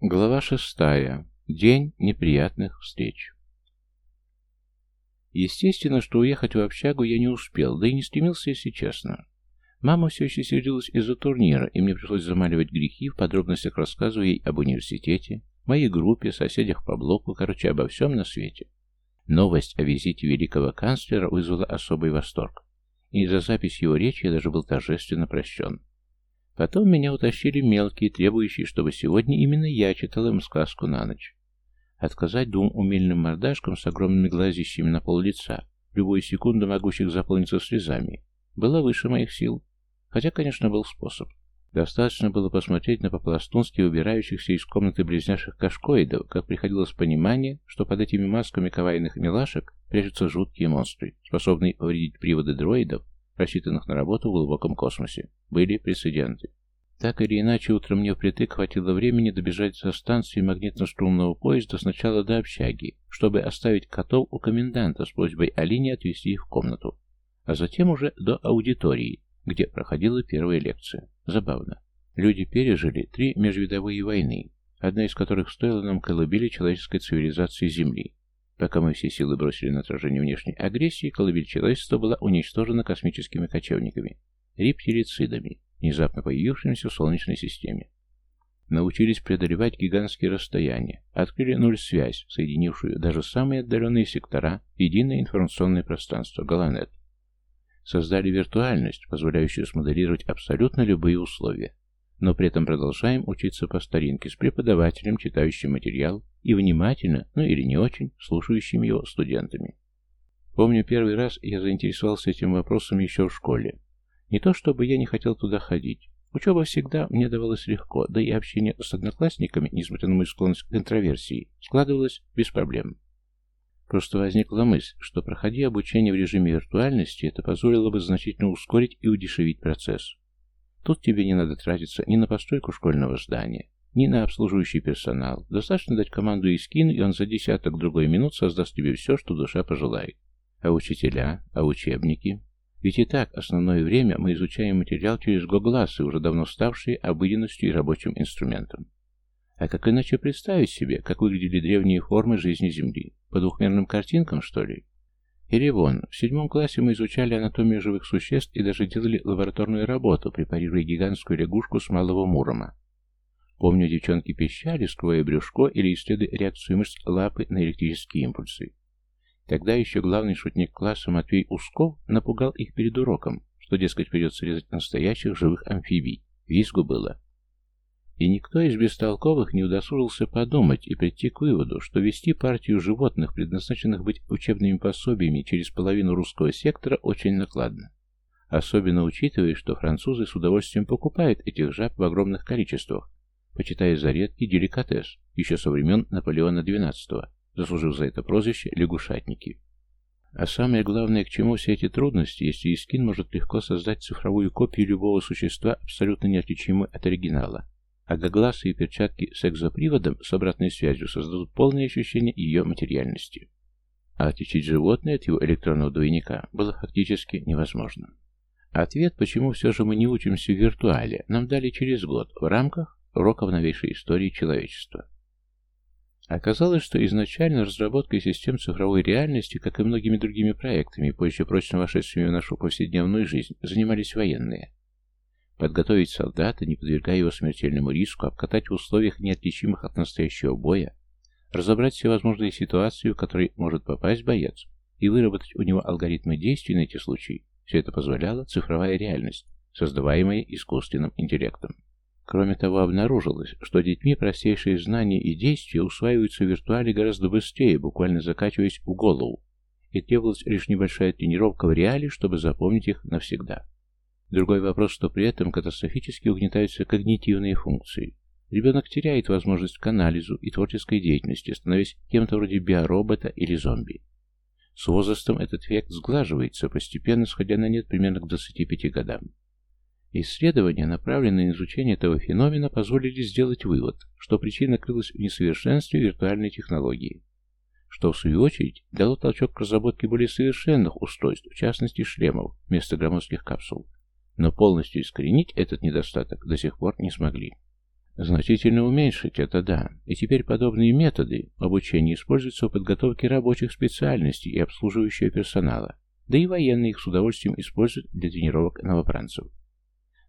Глава шестая. День неприятных встреч. Естественно, что уехать в общагу я не успел, да и не стремился, если честно. Мама все еще сердилась из-за турнира, и мне пришлось замаливать грехи, в подробностях рассказывая ей об университете, моей группе, соседях по блоку, короче, обо всем на свете. Новость о визите великого канцлера вызвала особый восторг, и за запись его речи я даже был торжественно прощен. Потом меня утащили мелкие, требующие, чтобы сегодня именно я читал им сказку на ночь. Отказать двум умельным мордашкам с огромными глазищами на пол лица, любую секунду могущих заполниться слезами, было выше моих сил. Хотя, конечно, был способ. Достаточно было посмотреть на по-пластунски убирающихся из комнаты близняшек кашкоидов, как приходилось понимание, что под этими масками кавайных милашек прячутся жуткие монстры, способные повредить приводы дроидов рассчитанных на работу в глубоком космосе. Были прецеденты. Так или иначе, утром мне впритык хватило времени добежать со станции магнитно-струнного поезда сначала до общаги, чтобы оставить котов у коменданта с просьбой Алине отвезти их в комнату, а затем уже до аудитории, где проходила первая лекция. Забавно. Люди пережили три межвидовые войны, одна из которых стоила нам колыбели человеческой цивилизации Земли. Пока мы все силы бросили на отражение внешней агрессии, колыбель человечества была уничтожена космическими кочевниками, рептилицидами, внезапно появившимися в Солнечной системе. Научились преодолевать гигантские расстояния, открыли нуль-связь, соединившую даже самые отдаленные сектора единое информационное пространство, Галанет. Создали виртуальность, позволяющую смоделировать абсолютно любые условия но при этом продолжаем учиться по старинке с преподавателем, читающим материал, и внимательно, ну или не очень, слушающими его студентами. Помню, первый раз я заинтересовался этим вопросом еще в школе. Не то чтобы я не хотел туда ходить. Учеба всегда мне давалась легко, да и общение с одноклассниками, несмотря на мою склонность к интроверсии, складывалось без проблем. Просто возникла мысль, что, проходя обучение в режиме виртуальности, это позволило бы значительно ускорить и удешевить процесс. Тут тебе не надо тратиться ни на постройку школьного здания, ни на обслуживающий персонал. Достаточно дать команду и скин, и он за десяток другой минут создаст тебе все, что душа пожелает. А учителя? А учебники? Ведь и так основное время мы изучаем материал через гогласы, уже давно ставшие обыденностью и рабочим инструментом. А как иначе представить себе, как выглядели древние формы жизни Земли? По двухмерным картинкам, что ли? Или вон, в седьмом классе мы изучали анатомию живых существ и даже делали лабораторную работу, препарируя гигантскую лягушку с малого Мурома. Помню, девчонки пищали, скрывая брюшко или исследуя реакцию мышц лапы на электрические импульсы. Тогда еще главный шутник класса Матвей Усков напугал их перед уроком, что, дескать, придется резать настоящих живых амфибий. Визгу было. И никто из бестолковых не удосужился подумать и прийти к выводу, что вести партию животных, предназначенных быть учебными пособиями через половину русского сектора, очень накладно. Особенно учитывая, что французы с удовольствием покупают этих жаб в огромных количествах, почитая за редкий деликатес, еще со времен Наполеона XII, заслужив за это прозвище «лягушатники». А самое главное, к чему все эти трудности, если Искин может легко создать цифровую копию любого существа, абсолютно неотличимую от оригинала, а гогласы и перчатки с экзоприводом с обратной связью создадут полное ощущение ее материальности. А отличить животное от его электронного двойника было фактически невозможно. Ответ, почему все же мы не учимся в виртуале, нам дали через год в рамках уроков новейшей истории человечества. Оказалось, что изначально разработкой систем цифровой реальности, как и многими другими проектами, позже прочно вошедшими в нашу повседневную жизнь, занимались военные. Подготовить солдата, не подвергая его смертельному риску, обкатать в условиях неотличимых от настоящего боя, разобрать все возможные ситуации, в которые может попасть боец, и выработать у него алгоритмы действий на эти случаи, все это позволяла цифровая реальность, создаваемая искусственным интеллектом. Кроме того, обнаружилось, что детьми простейшие знания и действия усваиваются в виртуале гораздо быстрее, буквально закачиваясь в голову, и требовалась лишь небольшая тренировка в реале, чтобы запомнить их навсегда. Другой вопрос, что при этом катастрофически угнетаются когнитивные функции. Ребенок теряет возможность к анализу и творческой деятельности, становясь кем-то вроде биоробота или зомби. С возрастом этот эффект сглаживается, постепенно сходя на нет примерно к 25 годам. Исследования, направленные на изучение этого феномена, позволили сделать вывод, что причина крылась в несовершенстве виртуальной технологии, что, в свою очередь, дало толчок к разработке более совершенных устройств, в частности шлемов, вместо громоздких капсул, но полностью искоренить этот недостаток до сих пор не смогли. Значительно уменьшить это да. И теперь подобные методы обучения используются в подготовке рабочих специальностей и обслуживающего персонала. Да и военные их с удовольствием используют для тренировок новобранцев.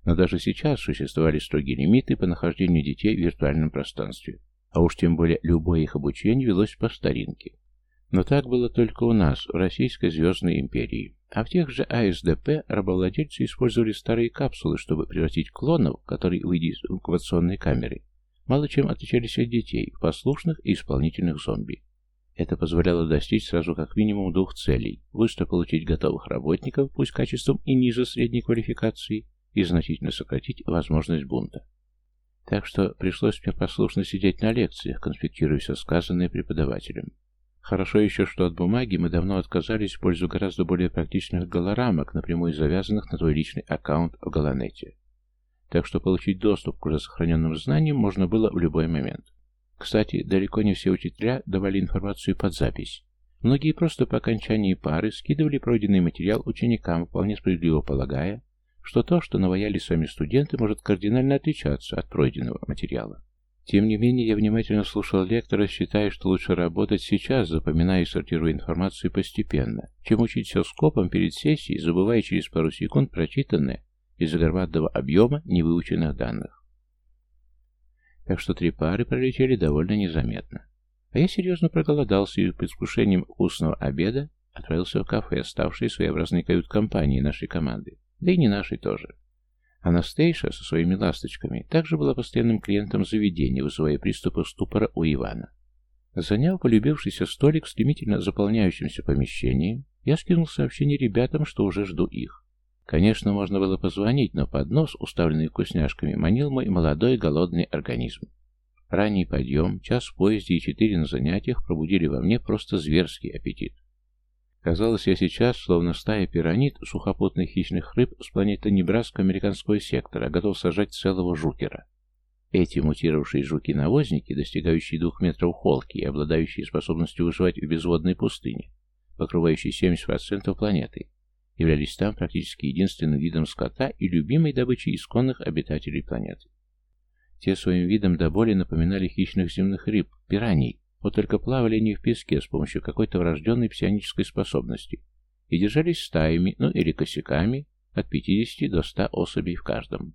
Но даже сейчас существовали строгие лимиты по нахождению детей в виртуальном пространстве. А уж тем более любое их обучение велось по старинке. Но так было только у нас, в Российской Звездной империи. А в тех же АСДП рабовладельцы использовали старые капсулы, чтобы превратить клонов, которые, выйдя из инкубационной камеры, мало чем отличались от детей, послушных и исполнительных зомби. Это позволяло достичь сразу как минимум двух целей – быстро получить готовых работников, пусть качеством и ниже средней квалификации, и значительно сократить возможность бунта. Так что пришлось мне послушно сидеть на лекциях, конспектируя все сказанное преподавателем. Хорошо еще, что от бумаги мы давно отказались в пользу гораздо более практичных голорамок, напрямую завязанных на твой личный аккаунт в Голонете. Так что получить доступ к уже сохраненным знаниям можно было в любой момент. Кстати, далеко не все учителя давали информацию под запись. Многие просто по окончании пары скидывали пройденный материал ученикам, вполне справедливо полагая, что то, что наваяли сами студенты, может кардинально отличаться от пройденного материала. Тем не менее, я внимательно слушал лектора, считая, что лучше работать сейчас, запоминая и сортируя информацию постепенно, чем учить все скопом перед сессией, забывая через пару секунд прочитанное из-за горбатого объема невыученных данных. Так что три пары пролетели довольно незаметно. А я серьезно проголодался и, под искушением вкусного обеда, отправился в кафе, ставшее своеобразной кают-компанией нашей команды, да и не нашей тоже. Анастейша со своими ласточками также была постоянным клиентом заведения, вызывая приступы ступора у Ивана. Заняв полюбившийся столик в стремительно заполняющемся помещении, я скинул сообщение ребятам, что уже жду их. Конечно, можно было позвонить, но поднос, уставленный вкусняшками, манил мой молодой голодный организм. Ранний подъем, час в поезде и четыре на занятиях пробудили во мне просто зверский аппетит. Казалось, я сейчас, словно стая пиранид сухопутных хищных рыб с планеты Небраска американского сектора, готов сажать целого жукера. Эти мутировавшие жуки-навозники, достигающие двух метров холки и обладающие способностью выживать в безводной пустыне, покрывающей 70% планеты, являлись там практически единственным видом скота и любимой добычей исконных обитателей планеты. Те своим видом до боли напоминали хищных земных рыб, пираний, вот только плавали они в песке с помощью какой-то врожденной псионической способности и держались стаями, ну или косяками, от 50 до 100 особей в каждом.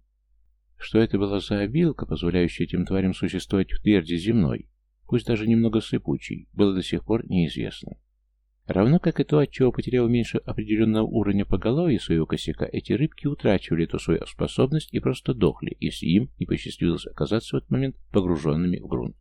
Что это была за обилка, позволяющая этим тварям существовать в тверди земной, пусть даже немного сыпучей, было до сих пор неизвестно. Равно как и то, от чего потерял меньше определенного уровня поголовья своего косяка, эти рыбки утрачивали эту свою способность и просто дохли, если им не посчастливилось оказаться в этот момент погруженными в грунт.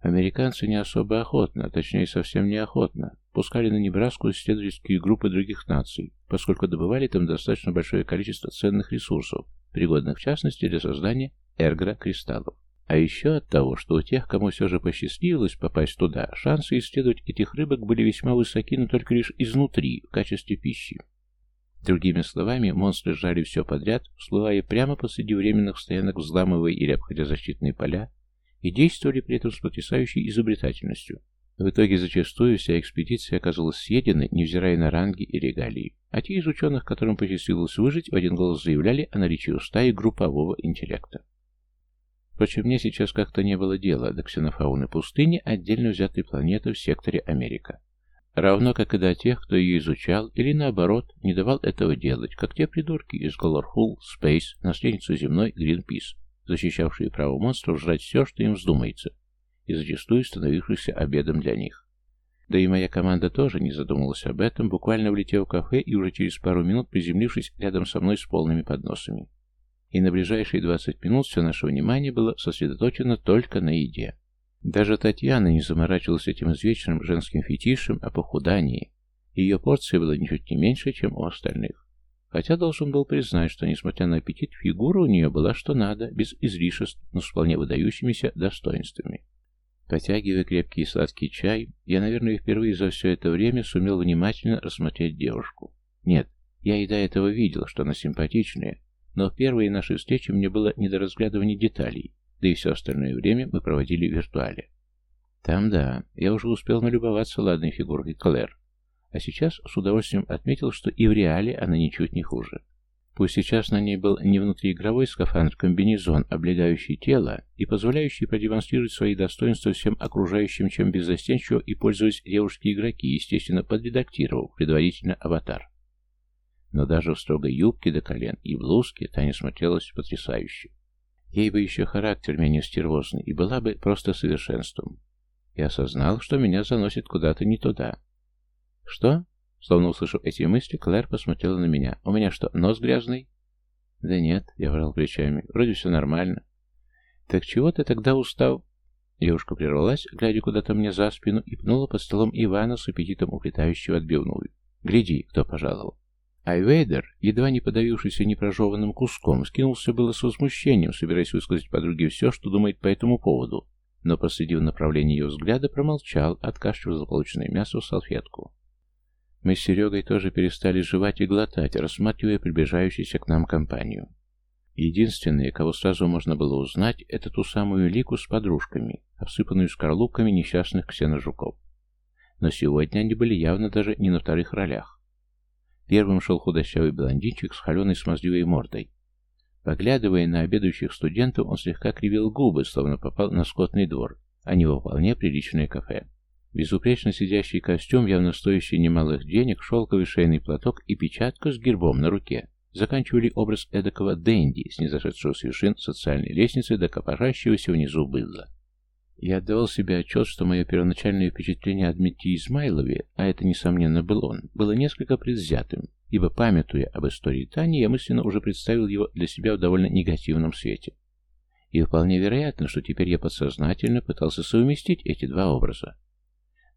Американцы не особо охотно, а точнее совсем неохотно, пускали на Небраску исследовательские группы других наций, поскольку добывали там достаточно большое количество ценных ресурсов, пригодных в частности для создания эргрокристаллов. А еще от того, что у тех, кому все же посчастливилось попасть туда, шансы исследовать этих рыбок были весьма высоки, но только лишь изнутри, в качестве пищи. Другими словами, монстры жали все подряд, всплывая прямо посреди временных стоянок, взламывая или обходя защитные поля, и действовали при этом с потрясающей изобретательностью. В итоге зачастую вся экспедиция оказалась съедена, невзирая на ранги и регалии. А те из ученых, которым посчастливилось выжить, в один голос заявляли о наличии у стаи группового интеллекта. Впрочем, мне сейчас как-то не было дела до ксенофауны пустыни, отдельно взятой планеты в секторе Америка. Равно как и до тех, кто ее изучал, или наоборот, не давал этого делать, как те придурки из Colorful Space, наследницу земной Greenpeace, защищавшие право монстров жрать все, что им вздумается, и зачастую становившихся обедом для них. Да и моя команда тоже не задумывалась об этом, буквально влетев в кафе и уже через пару минут приземлившись рядом со мной с полными подносами. И на ближайшие 20 минут все наше внимание было сосредоточено только на еде. Даже Татьяна не заморачивалась этим извечным женским фетишем о похудании. Ее порция была ничуть не меньше, чем у остальных. Хотя должен был признать, что, несмотря на аппетит, фигура у нее была что надо, без излишеств, но с вполне выдающимися достоинствами. Потягивая крепкий и сладкий чай, я, наверное, впервые за все это время сумел внимательно рассмотреть девушку. Нет, я и до этого видел, что она симпатичная, но в первые наши встречи мне было не до разглядывания деталей, да и все остальное время мы проводили в виртуале. Там, да, я уже успел налюбоваться ладной фигуркой Клэр, а сейчас с удовольствием отметил, что и в реале она ничуть не хуже. Пусть сейчас на ней был не внутриигровой скафандр-комбинезон, облегающий тело и позволяющий продемонстрировать свои достоинства всем окружающим, чем беззастенчиво и пользуясь девушки-игроки, естественно, подредактировав предварительно аватар. Но даже в строгой юбке до колен и блузке Таня смотрелась потрясающе. Ей бы еще характер менее стервозный и была бы просто совершенством. Я осознал, что меня заносит куда-то не туда. «Что?» Словно услышав эти мысли, Клэр посмотрела на меня. «У меня что, нос грязный?» «Да нет», — я врал плечами. «Вроде все нормально». «Так чего ты тогда устал?» Девушка прервалась, глядя куда-то мне за спину, и пнула под столом Ивана с аппетитом уплетающего отбивную. «Гляди, кто пожаловал». Айвейдер, едва не подавившийся непрожеванным куском, скинулся было с возмущением, собираясь высказать подруге все, что думает по этому поводу, но, проследив направление ее взгляда, промолчал, откашливая заполученное мясо в салфетку. Мы с Серегой тоже перестали жевать и глотать, рассматривая приближающуюся к нам компанию. Единственное, кого сразу можно было узнать, это ту самую Лику с подружками, обсыпанную скорлупками несчастных ксеножуков. Но сегодня они были явно даже не на вторых ролях. Первым шел худощавый блондинчик с холеной смазливой мордой. Поглядывая на обедающих студентов, он слегка кривил губы, словно попал на скотный двор, а не во вполне приличное кафе. Безупречно сидящий костюм, явно стоящий немалых денег, шелковый шейный платок и печатка с гербом на руке заканчивали образ эдакого денди, снизошедшего с вершин социальной лестницы до копошащегося внизу быдла. Я отдавал себе отчет, что мое первоначальное впечатление о Дмитрии Измайлове, а это, несомненно, был он, было несколько предвзятым, ибо, памятуя об истории Тани, я мысленно уже представил его для себя в довольно негативном свете. И вполне вероятно, что теперь я подсознательно пытался совместить эти два образа.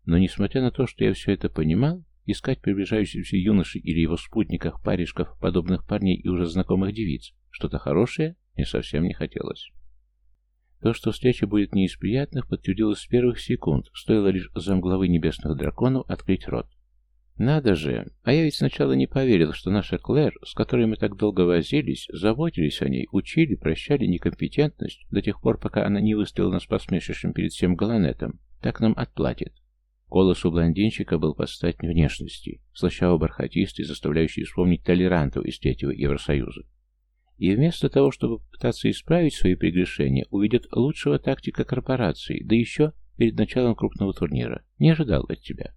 Но несмотря на то, что я все это понимал, искать приближающихся юношей или его спутниках, паришков, подобных парней и уже знакомых девиц, что-то хорошее мне совсем не хотелось. То, что встреча будет не из приятных, подтвердилось с первых секунд, стоило лишь замглавы небесных драконов открыть рот. Надо же, а я ведь сначала не поверил, что наша Клэр, с которой мы так долго возились, заботились о ней, учили, прощали некомпетентность до тех пор, пока она не выставила нас посмешищем перед всем Галанетом, так нам отплатит. Голос у блондинчика был под стать внешности, слащаво-бархатистый, заставляющий вспомнить толерантов из Третьего Евросоюза. И вместо того, чтобы пытаться исправить свои прегрешения, увидят лучшего тактика корпорации, да еще перед началом крупного турнира. Не ожидал от тебя.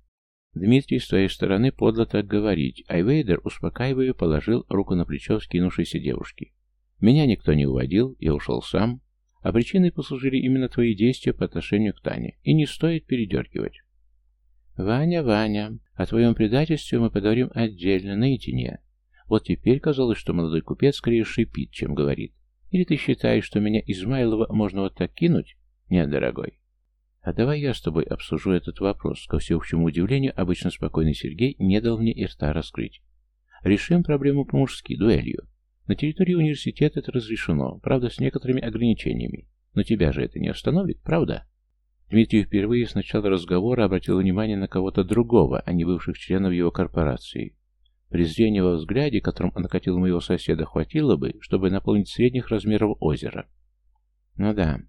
Дмитрий с твоей стороны подло так говорить, а Вейдер, успокаивая, положил руку на плечо скинувшейся девушки. Меня никто не уводил, я ушел сам, а причиной послужили именно твои действия по отношению к Тане, и не стоит передергивать. «Ваня, Ваня, о твоем предательстве мы поговорим отдельно, наедине. Вот теперь казалось, что молодой купец скорее шипит, чем говорит. Или ты считаешь, что меня Измайлова можно вот так кинуть? Нет, дорогой. А давай я с тобой обсужу этот вопрос. Ко всеобщему удивлению, обычно спокойный Сергей не дал мне и рта раскрыть. Решим проблему по-мужски, дуэлью. На территории университета это разрешено, правда, с некоторыми ограничениями. Но тебя же это не остановит, правда? Дмитрий впервые с начала разговора обратил внимание на кого-то другого, а не бывших членов его корпорации. Презрения во взгляде, которым он накатил моего соседа, хватило бы, чтобы наполнить средних размеров озера. Ну да,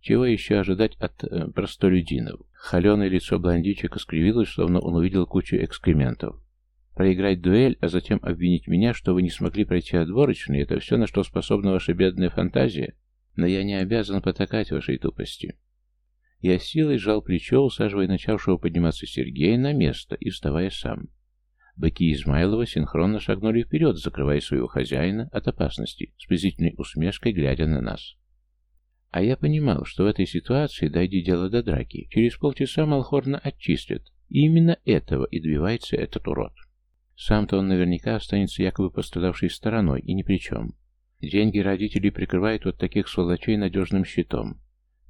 чего еще ожидать от э, простолюдинов? Холеное лицо блондичика скривилось, словно он увидел кучу экскрементов. Проиграть дуэль, а затем обвинить меня, что вы не смогли пройти отборочные, это все, на что способна ваша бедная фантазия? Но я не обязан потакать вашей тупости. Я силой сжал плечо, усаживая начавшего подниматься Сергея на место и вставая сам. Быки Измайлова синхронно шагнули вперед, закрывая своего хозяина от опасности, с презрительной усмешкой глядя на нас. А я понимал, что в этой ситуации, дойди дело до драки, через полчаса Малхорна отчислят, и именно этого и добивается этот урод. Сам-то он наверняка останется якобы пострадавшей стороной и ни при чем. Деньги родителей прикрывают вот таких сволочей надежным щитом,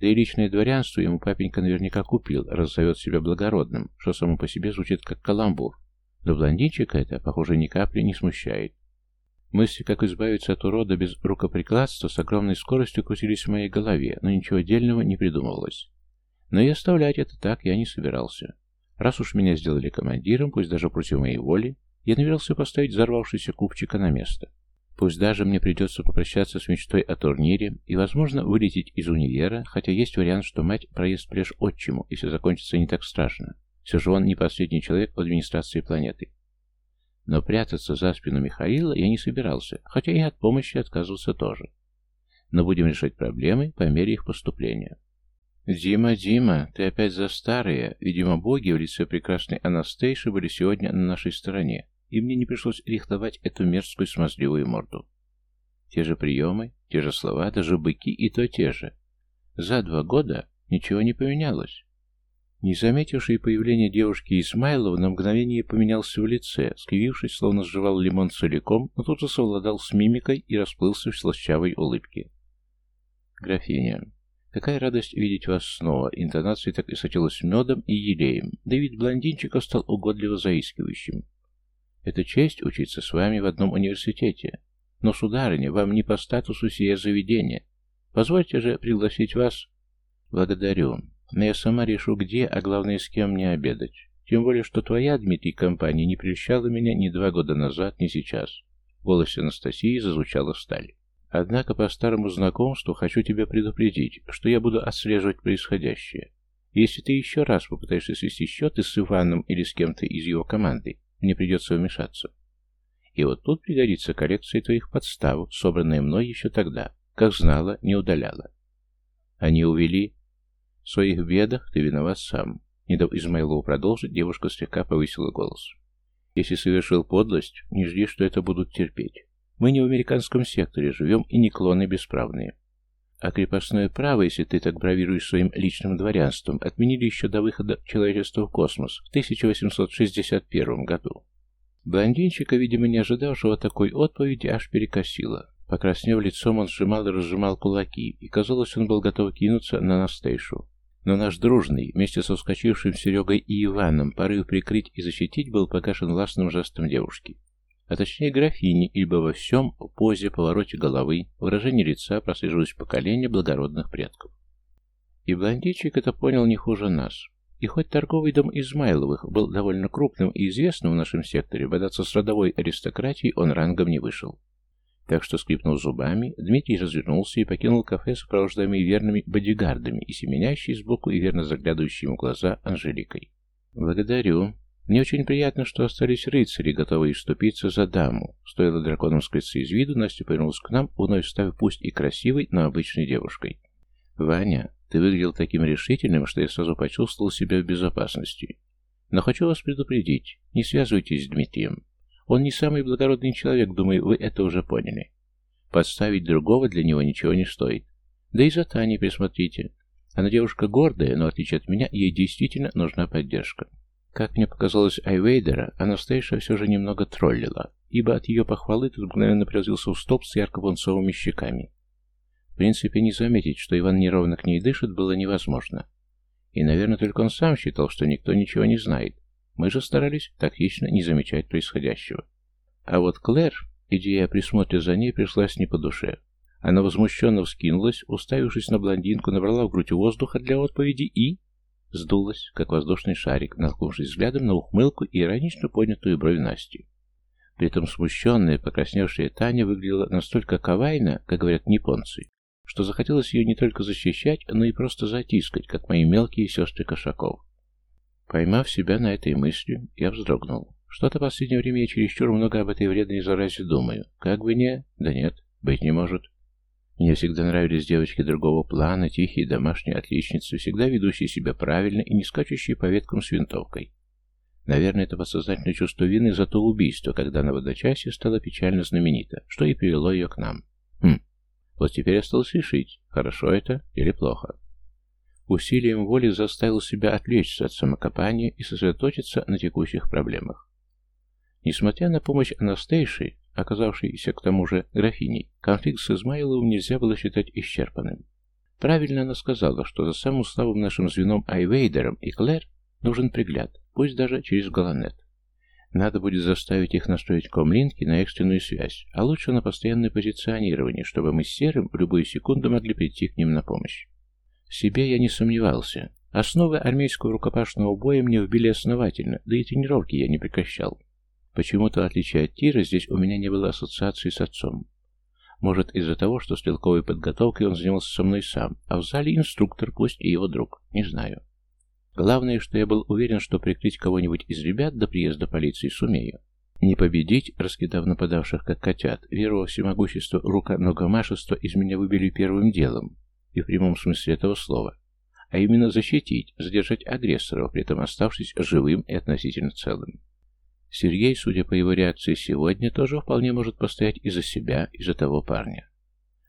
да и личное дворянство ему папенька наверняка купил, раз зовет себя благородным, что само по себе звучит как каламбур. Но блондинчика это, похоже, ни капли не смущает. Мысли, как избавиться от урода без рукоприкладства, с огромной скоростью крутились в моей голове, но ничего отдельного не придумывалось. Но и оставлять это так я не собирался. Раз уж меня сделали командиром, пусть даже против моей воли, я намерился поставить взорвавшийся купчика на место. Пусть даже мне придется попрощаться с мечтой о турнире и, возможно, вылететь из универа, хотя есть вариант, что мать проест плешь отчиму, и все закончится не так страшно. Все же он не последний человек в администрации планеты. Но прятаться за спину Михаила я не собирался, хотя и от помощи отказываться тоже. Но будем решать проблемы по мере их поступления. «Дима, Дима, ты опять за старые. Видимо, боги в лице прекрасной Анастейши были сегодня на нашей стороне, и мне не пришлось рихтовать эту мерзкую смазливую морду. Те же приемы, те же слова, даже быки и то те же. За два года ничего не поменялось. Не заметивший появление девушки Исмайлова на мгновение поменялся в лице, скривившись, словно сживал лимон целиком, но тут же совладал с мимикой и расплылся в слащавой улыбке. «Графиня, какая радость видеть вас снова!» Интонация так и сочилась медом и елеем, да вид блондинчика стал угодливо заискивающим. «Это честь учиться с вами в одном университете. Но, сударыня, вам не по статусу сие заведения. Позвольте же пригласить вас...» «Благодарю. Но я сама решу, где, а главное, с кем мне обедать. Тем более, что твоя, Дмитрий, компания не прельщала меня ни два года назад, ни сейчас. В голосе Анастасии зазвучала сталь. Однако по старому знакомству хочу тебя предупредить, что я буду отслеживать происходящее. Если ты еще раз попытаешься свести счеты с Иваном или с кем-то из его команды, мне придется вмешаться. И вот тут пригодится коллекция твоих подстав, собранная мной еще тогда. Как знала, не удаляла. Они увели в своих бедах ты виноват сам. Не дав Измайлову продолжить, девушка слегка повысила голос. Если совершил подлость, не жди, что это будут терпеть. Мы не в американском секторе живем и не клоны бесправные. А крепостное право, если ты так бравируешь своим личным дворянством, отменили еще до выхода человечества в космос в 1861 году. Блондинчика, видимо, не ожидавшего такой отповеди, аж перекосило. Покраснев лицом, он сжимал и разжимал кулаки, и, казалось, он был готов кинуться на Настейшу. Но наш дружный, вместе со вскочившим Серегой и Иваном, порыв прикрыть и защитить был погашен властным жестом девушки. А точнее графини, ибо во всем, позе, повороте головы, выражении лица прослеживалось поколение благородных предков. И блондичик это понял не хуже нас. И хоть торговый дом Измайловых был довольно крупным и известным в нашем секторе, бодаться с родовой аристократией он рангом не вышел. Так что, скрипнув зубами, Дмитрий развернулся и покинул кафе, сопровождаемый верными бодигардами и семенящей сбоку и верно заглядывающей ему глаза Анжеликой. «Благодарю. Мне очень приятно, что остались рыцари, готовые вступиться за даму». Стоило драконам скрыться из виду, Настя повернулась к нам, вновь став пусть и красивой, но обычной девушкой. «Ваня, ты выглядел таким решительным, что я сразу почувствовал себя в безопасности. Но хочу вас предупредить, не связывайтесь с Дмитрием. Он не самый благородный человек, думаю, вы это уже поняли. Подставить другого для него ничего не стоит. Да и за Таней присмотрите. Она девушка гордая, но, в отличие от меня, ей действительно нужна поддержка. Как мне показалось Айвейдера, Анастейша все же немного троллила, ибо от ее похвалы тут мгновенно превратился в стоп с ярко-пунцовыми щеками. В принципе, не заметить, что Иван неровно к ней дышит, было невозможно. И, наверное, только он сам считал, что никто ничего не знает, мы же старались тактично не замечать происходящего. А вот Клэр, идея о присмотре за ней пришлась не по душе. Она возмущенно вскинулась, уставившись на блондинку, набрала в грудь воздуха для отповеди и... сдулась, как воздушный шарик, наткнувшись взглядом на ухмылку и иронично поднятую бровь Насти. При этом смущенная, покрасневшая Таня выглядела настолько кавайно, как говорят японцы, что захотелось ее не только защищать, но и просто затискать, как мои мелкие сестры Кошаков. Поймав себя на этой мысли, я вздрогнул. Что-то в последнее время я чересчур много об этой вредной заразе думаю. Как бы не... Да нет, быть не может. Мне всегда нравились девочки другого плана, тихие домашние отличницы, всегда ведущие себя правильно и не скачущие по веткам с винтовкой. Наверное, это подсознательное чувство вины за то убийство, когда на водочасе стало печально знаменито, что и привело ее к нам. Хм, вот теперь осталось решить, хорошо это или плохо. Усилием воли заставил себя отвлечься от самокопания и сосредоточиться на текущих проблемах. Несмотря на помощь Анастейши, оказавшейся к тому же графиней, конфликт с Измайловым нельзя было считать исчерпанным. Правильно она сказала, что за самым слабым нашим звеном Айвейдером и Клэр нужен пригляд, пусть даже через Галанет. Надо будет заставить их настроить комлинки на экстренную связь, а лучше на постоянное позиционирование, чтобы мы с Серым в любую секунду могли прийти к ним на помощь. В себе я не сомневался. Основы армейского рукопашного боя мне вбили основательно, да и тренировки я не прекращал. Почему-то, в отличие от Тира, здесь у меня не было ассоциации с отцом. Может, из-за того, что стрелковой подготовкой он занимался со мной сам, а в зале инструктор, пусть и его друг, не знаю. Главное, что я был уверен, что прикрыть кого-нибудь из ребят до приезда полиции сумею. Не победить, раскидав нападавших как котят, веру во всемогущество рука-ногомашества из меня выбили первым делом, и в прямом смысле этого слова, а именно защитить, задержать агрессора, при этом оставшись живым и относительно целым. Сергей, судя по его реакции сегодня, тоже вполне может постоять и за себя, и за того парня.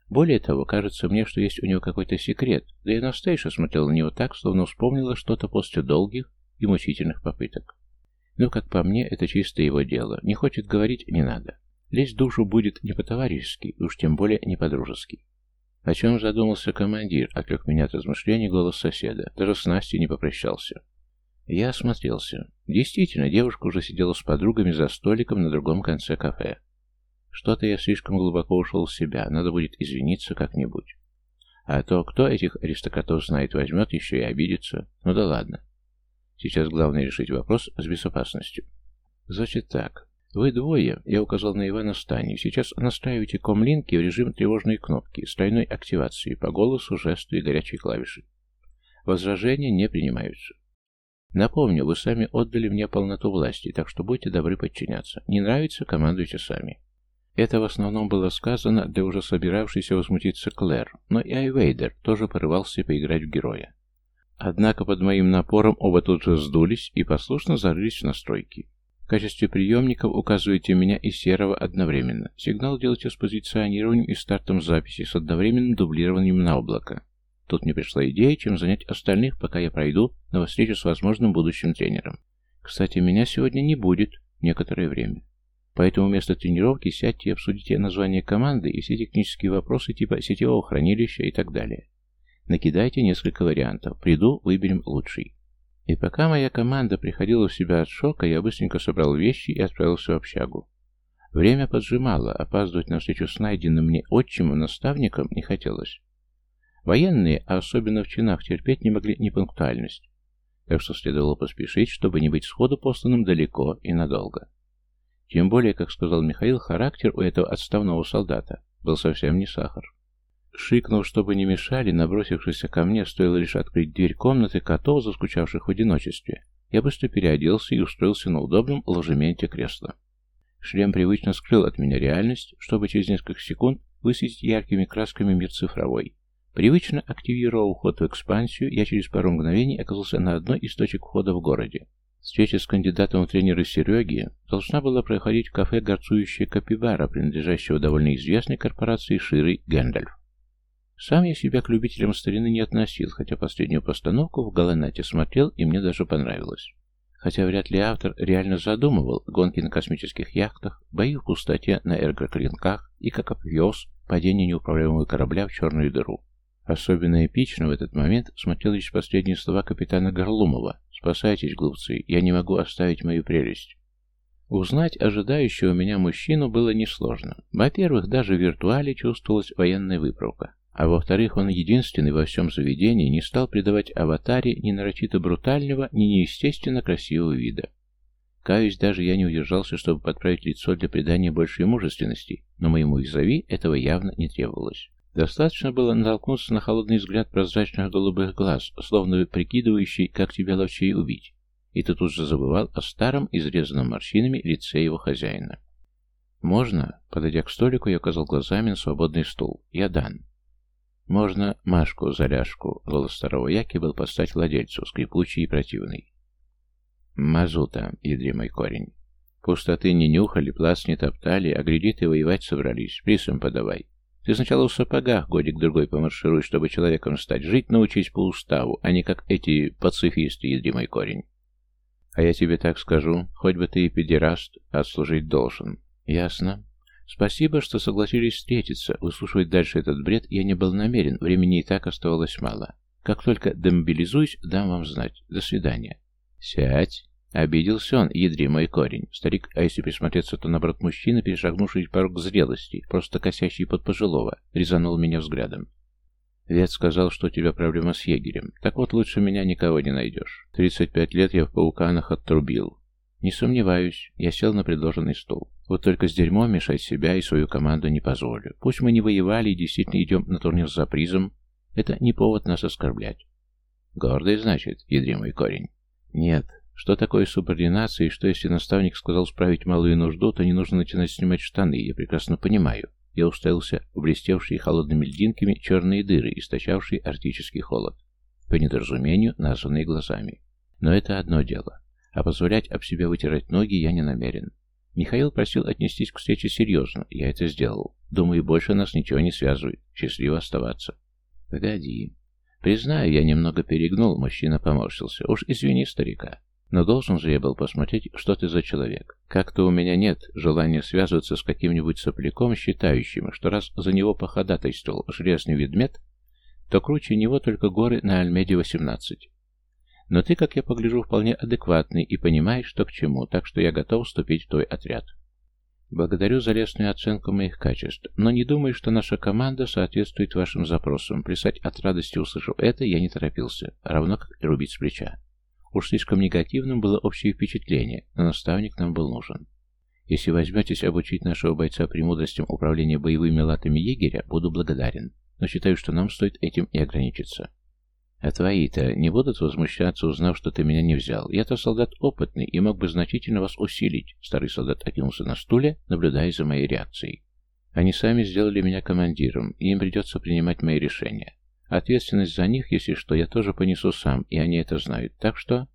Более того, кажется мне, что есть у него какой-то секрет, да и Настейша смотрела на него так, словно вспомнила что-то после долгих и мучительных попыток. Но, как по мне, это чисто его дело. Не хочет говорить – не надо. Лезть душу будет не по-товарищески, уж тем более не по-дружески. О чем задумался командир, отвлек меня от размышлений голос соседа. Даже с Настей не попрощался. Я осмотрелся. Действительно, девушка уже сидела с подругами за столиком на другом конце кафе. Что-то я слишком глубоко ушел в себя, надо будет извиниться как-нибудь. А то кто этих аристократов знает, возьмет еще и обидится. Ну да ладно. Сейчас главное решить вопрос с безопасностью. Значит так. Вы двое, я указал на Ивана Стани, сейчас настраивайте комлинки в режим тревожной кнопки с тройной активацией по голосу, жесту и горячей клавиши. Возражения не принимаются. Напомню, вы сами отдали мне полноту власти, так что будьте добры подчиняться. Не нравится, командуйте сами. Это в основном было сказано для уже собиравшейся возмутиться Клэр, но и Айвейдер тоже порывался поиграть в героя. Однако под моим напором оба тут же сдулись и послушно зарылись в настройки. В качестве приемников указывайте меня и Серого одновременно. Сигнал делайте с позиционированием и стартом записи с одновременным дублированием на облако. Тут мне пришла идея, чем занять остальных, пока я пройду на встречу с возможным будущим тренером. Кстати, меня сегодня не будет некоторое время. Поэтому вместо тренировки сядьте и обсудите название команды и все технические вопросы типа сетевого хранилища и так далее. Накидайте несколько вариантов. Приду, выберем лучший. И пока моя команда приходила в себя от шока, я быстренько собрал вещи и отправился в общагу. Время поджимало, опаздывать на встречу с найденным мне отчимом наставником не хотелось. Военные, а особенно в чинах, терпеть не могли непунктуальность. Так что следовало поспешить, чтобы не быть сходу посланным далеко и надолго. Тем более, как сказал Михаил, характер у этого отставного солдата был совсем не сахар. Шикнув, чтобы не мешали, набросившись ко мне, стоило лишь открыть дверь комнаты котов, заскучавших в одиночестве. Я быстро переоделся и устроился на удобном ложементе кресла. Шлем привычно скрыл от меня реальность, чтобы через несколько секунд высветить яркими красками мир цифровой. Привычно активировав вход в экспансию, я через пару мгновений оказался на одной из точек входа в городе. Встреча с кандидатом в тренеры Сереги должна была проходить в кафе «Горцующая капибара», принадлежащего довольно известной корпорации Ширы Гэндальф. Сам я себя к любителям старины не относил, хотя последнюю постановку в Галанате смотрел, и мне даже понравилось. Хотя вряд ли автор реально задумывал гонки на космических яхтах, бои в пустоте на эргоклинках и, как обвез, падение неуправляемого корабля в черную дыру. Особенно эпично в этот момент смотрелись последние слова капитана Горлумова «Спасайтесь, глупцы, я не могу оставить мою прелесть». Узнать ожидающего меня мужчину было несложно. Во-первых, даже в виртуале чувствовалась военная выправка. А во-вторых, он единственный во всем заведении не стал придавать аватаре ни нарочито брутального, ни неестественно красивого вида. Каюсь, даже я не удержался, чтобы подправить лицо для придания большей мужественности, но моему визави этого явно не требовалось. Достаточно было натолкнуться на холодный взгляд прозрачных голубых глаз, словно прикидывающий, как тебя ловчей убить. И ты тут же забывал о старом, изрезанном морщинами лице его хозяина. «Можно?» Подойдя к столику, я указал глазами на свободный стул. «Я Дан». «Можно Машку заляжку?» Голос старого Яки был постать владельцу, скрипучий и противный. «Мазута, ядримый корень. Пустоты не нюхали, плац не топтали, а гряди ты воевать собрались. Присом подавай. Ты сначала в сапогах годик-другой помаршируй, чтобы человеком стать. Жить научись по уставу, а не как эти пацифисты, едимый корень. А я тебе так скажу, хоть бы ты и педераст, отслужить должен. Ясно? Спасибо, что согласились встретиться. Выслушивать дальше этот бред я не был намерен, времени и так оставалось мало. Как только демобилизуюсь, дам вам знать. До свидания. Сядь. Обиделся он, ядри мой корень. Старик, а если присмотреться, то наоборот мужчина, перешагнувший порог зрелости, просто косящий под пожилого, резанул меня взглядом. Вет сказал, что у тебя проблема с егерем. Так вот, лучше меня никого не найдешь. Тридцать пять лет я в пауканах отрубил. Не сомневаюсь, я сел на предложенный стул. Вот только с дерьмом мешать себя и свою команду не позволю. Пусть мы не воевали и действительно идем на турнир за призом, это не повод нас оскорблять. Гордый, значит, ядримый корень. Нет, Что такое субординация, и что если наставник сказал справить малую нужду, то не нужно начинать снимать штаны, я прекрасно понимаю. Я уставился в блестевшие холодными льдинками черные дыры, источавшие арктический холод. По недоразумению, названные глазами. Но это одно дело. А позволять об себя вытирать ноги я не намерен. Михаил просил отнестись к встрече серьезно. Я это сделал. Думаю, больше нас ничего не связывает. Счастливо оставаться. Погоди. Признаю, я немного перегнул, мужчина поморщился. Уж извини старика. Но должен же я был посмотреть, что ты за человек. Как-то у меня нет желания связываться с каким-нибудь сопляком, считающим, что раз за него походатайствовал железный ведмет, то круче него только горы на Альмеде-18. Но ты, как я погляжу, вполне адекватный и понимаешь, что к чему, так что я готов вступить в твой отряд. Благодарю за лестную оценку моих качеств, но не думаю, что наша команда соответствует вашим запросам. Плясать от радости, услышав это, я не торопился, равно как и рубить с плеча. Уж слишком негативным было общее впечатление, но наставник нам был нужен. Если возьметесь обучить нашего бойца премудростям управления боевыми латами егеря, буду благодарен, но считаю, что нам стоит этим и ограничиться. А твои-то не будут возмущаться, узнав, что ты меня не взял. Я-то солдат опытный и мог бы значительно вас усилить. Старый солдат окинулся на стуле, наблюдая за моей реакцией. Они сами сделали меня командиром, и им придется принимать мои решения. Ответственность за них, если что, я тоже понесу сам, и они это знают. Так что...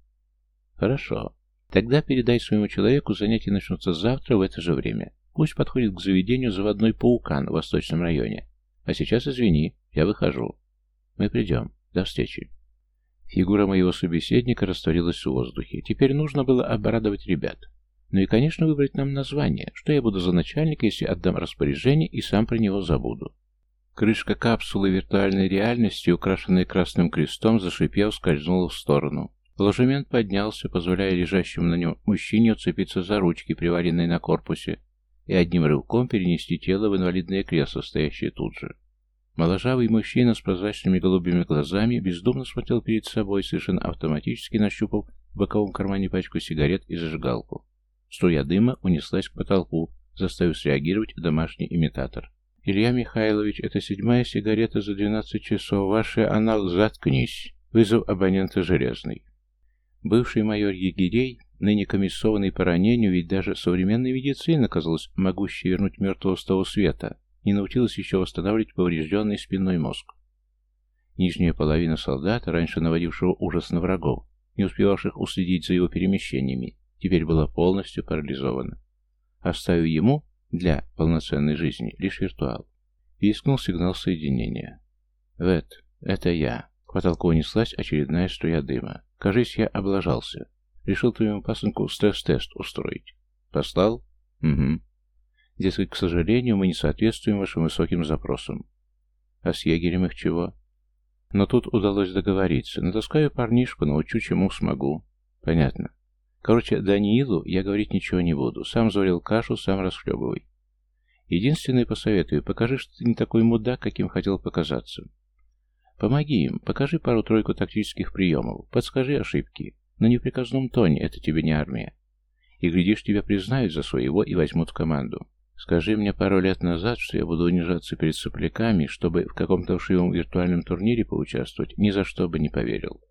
Хорошо. Тогда передай своему человеку, занятия начнутся завтра в это же время. Пусть подходит к заведению заводной паукан в Восточном районе. А сейчас извини, я выхожу. Мы придем. До встречи. Фигура моего собеседника растворилась в воздухе. Теперь нужно было обрадовать ребят. Ну и, конечно, выбрать нам название. Что я буду за начальника, если отдам распоряжение и сам про него забуду? Крышка капсулы виртуальной реальности, украшенная красным крестом, зашипев, скользнула в сторону. Ложемент поднялся, позволяя лежащему на нем мужчине уцепиться за ручки, приваренные на корпусе, и одним рывком перенести тело в инвалидное кресло, стоящее тут же. Моложавый мужчина с прозрачными голубыми глазами бездумно смотрел перед собой, совершенно автоматически нащупав в боковом кармане пачку сигарет и зажигалку. Струя дыма унеслась к потолку, заставив среагировать домашний имитатор. «Илья Михайлович, это седьмая сигарета за двенадцать часов. Ваши анал... Заткнись!» Вызов абонента «Железный». Бывший майор егерей, ныне комиссованный по ранению, ведь даже современная медицина, казалось, могущая вернуть мертвого с того света, не научилась еще восстанавливать поврежденный спинной мозг. Нижняя половина солдата, раньше наводившего ужас на врагов, не успевавших уследить за его перемещениями, теперь была полностью парализована. Оставив ему для полноценной жизни лишь виртуал. Пискнул сигнал соединения. «Вет, это я». К потолку унеслась очередная струя дыма. «Кажись, я облажался. Решил твоему пасынку стресс-тест устроить». «Послал?» «Угу. Дескать, к сожалению, мы не соответствуем вашим высоким запросам». «А с егерем их чего?» «Но тут удалось договориться. Натаскаю парнишку, научу, чему смогу». «Понятно. Короче, Даниилу я говорить ничего не буду. Сам заварил кашу, сам расхлебывай. Единственное посоветую, покажи, что ты не такой мудак, каким хотел показаться. Помоги им, покажи пару-тройку тактических приемов, подскажи ошибки, но не в приказном тоне, это тебе не армия. И, глядишь, тебя признают за своего и возьмут в команду. Скажи мне пару лет назад, что я буду унижаться перед сопляками, чтобы в каком-то вшивом виртуальном турнире поучаствовать, ни за что бы не поверил.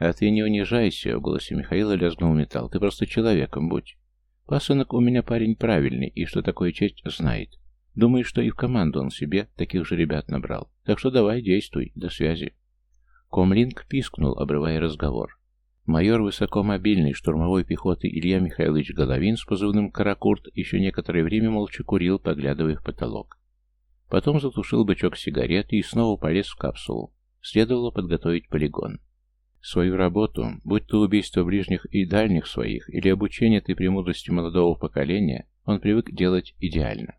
«А ты не унижайся», — в голосе Михаила лязгнул металл. «Ты просто человеком будь. Пасынок у меня парень правильный, и что такое честь знает. Думаю, что и в команду он себе таких же ребят набрал. Так что давай, действуй. До связи». Комлинг пискнул, обрывая разговор. Майор высокомобильной штурмовой пехоты Илья Михайлович Головин с позывным «Каракурт» еще некоторое время молча курил, поглядывая в потолок. Потом затушил бычок сигареты и снова полез в капсулу. Следовало подготовить полигон. Свою работу, будь то убийство ближних и дальних своих, или обучение этой премудрости молодого поколения, он привык делать идеально.